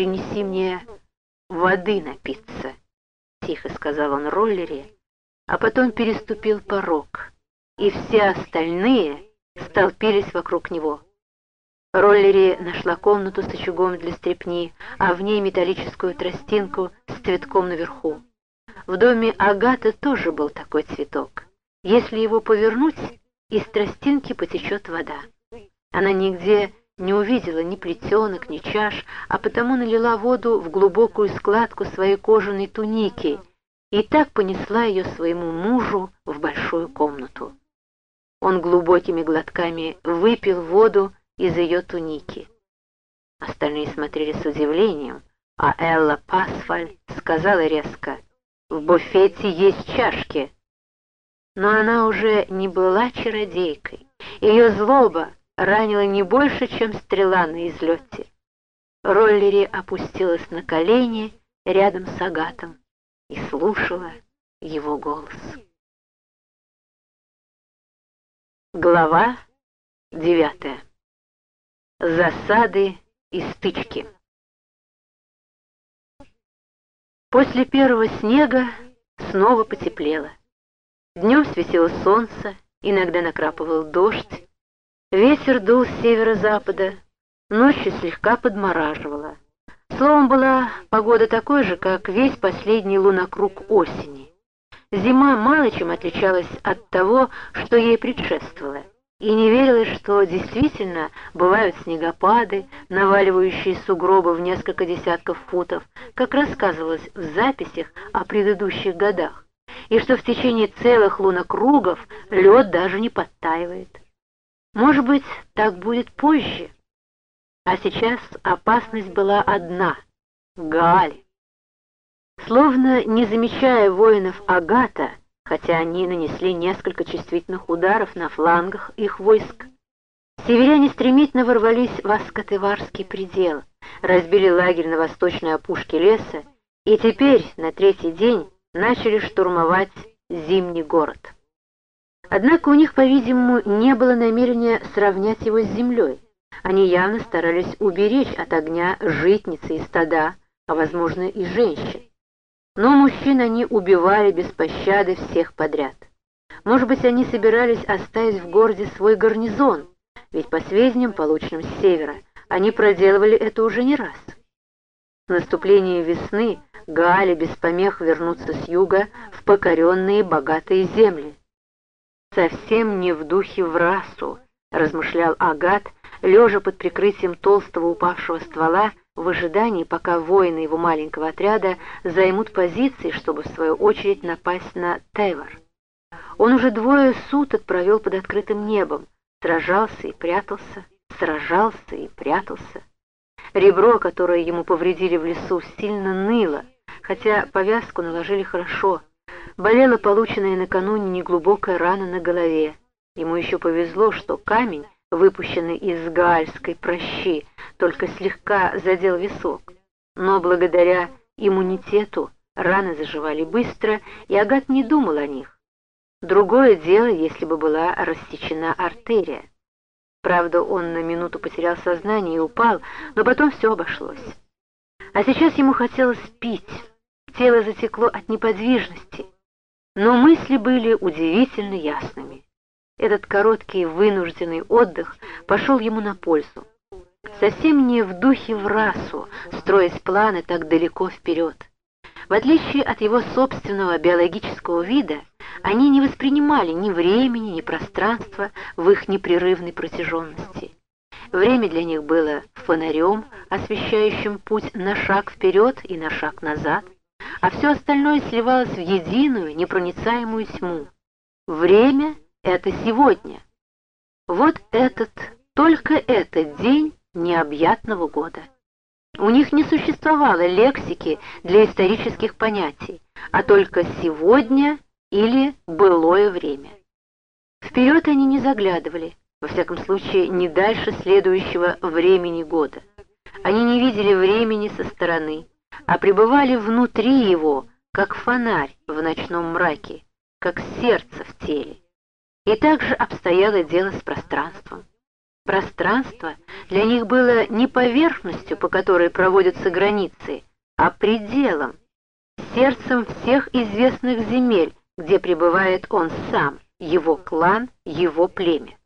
принеси мне воды напиться», — тихо сказал он Роллере, а потом переступил порог, и все остальные столпились вокруг него. Роллери нашла комнату с очагом для стрепни, а в ней металлическую тростинку с цветком наверху. В доме Агаты тоже был такой цветок. Если его повернуть, из тростинки потечет вода. Она нигде не увидела ни плетенок, ни чаш, а потому налила воду в глубокую складку своей кожаной туники и так понесла ее своему мужу в большую комнату. Он глубокими глотками выпил воду из ее туники. Остальные смотрели с удивлением, а Элла Пасфаль сказала резко, «В буфете есть чашки». Но она уже не была чародейкой. Ее злоба ранила не больше, чем стрела на излете. Роллери опустилась на колени рядом с Агатом и слушала его голос. Глава девятая Засады и стычки. После первого снега снова потеплело. Днем светило солнце, иногда накрапывал дождь. Ветер дул с северо-запада, ночью слегка подмораживало. Словом, была погода такой же, как весь последний лунокруг осени. Зима мало чем отличалась от того, что ей предшествовало и не верилось, что действительно бывают снегопады, наваливающие сугробы в несколько десятков футов, как рассказывалось в записях о предыдущих годах, и что в течение целых лунокругов лед даже не подтаивает. Может быть, так будет позже. А сейчас опасность была одна — в Гаале. Словно не замечая воинов Агата, хотя они нанесли несколько чувствительных ударов на флангах их войск. Северяне стремительно ворвались в Аскотыварский предел, разбили лагерь на восточной опушке леса и теперь, на третий день, начали штурмовать зимний город. Однако у них, по-видимому, не было намерения сравнять его с землей. Они явно старались уберечь от огня житницы и стада, а, возможно, и женщин. Но мужчин они убивали без пощады всех подряд. Может быть, они собирались оставить в городе свой гарнизон, ведь по сведениям, полученным с севера, они проделывали это уже не раз. С наступлением весны Гаали без помех вернутся с юга в покоренные богатые земли. «Совсем не в духе в расу», — размышлял Агат, лежа под прикрытием толстого упавшего ствола в ожидании, пока воины его маленького отряда займут позиции, чтобы в свою очередь напасть на Тейвор. Он уже двое суток провел под открытым небом, сражался и прятался, сражался и прятался. Ребро, которое ему повредили в лесу, сильно ныло, хотя повязку наложили хорошо. Болела полученная накануне неглубокая рана на голове. Ему еще повезло, что камень, выпущенный из гаальской прощи, только слегка задел висок. Но благодаря иммунитету раны заживали быстро, и Агат не думал о них. Другое дело, если бы была рассечена артерия. Правда, он на минуту потерял сознание и упал, но потом все обошлось. А сейчас ему хотелось пить. Тело затекло от неподвижности, но мысли были удивительно ясными. Этот короткий вынужденный отдых пошел ему на пользу. Совсем не в духе в расу, строить планы так далеко вперед. В отличие от его собственного биологического вида, они не воспринимали ни времени, ни пространства в их непрерывной протяженности. Время для них было фонарем, освещающим путь на шаг вперед и на шаг назад, а все остальное сливалось в единую, непроницаемую тьму. Время — это сегодня. Вот этот, только этот день необъятного года. У них не существовало лексики для исторических понятий, а только сегодня или былое время. Вперед они не заглядывали, во всяком случае не дальше следующего времени года. Они не видели времени со стороны, а пребывали внутри его, как фонарь в ночном мраке, как сердце в теле. И так же обстояло дело с пространством. Пространство для них было не поверхностью, по которой проводятся границы, а пределом, сердцем всех известных земель, где пребывает он сам, его клан, его племя.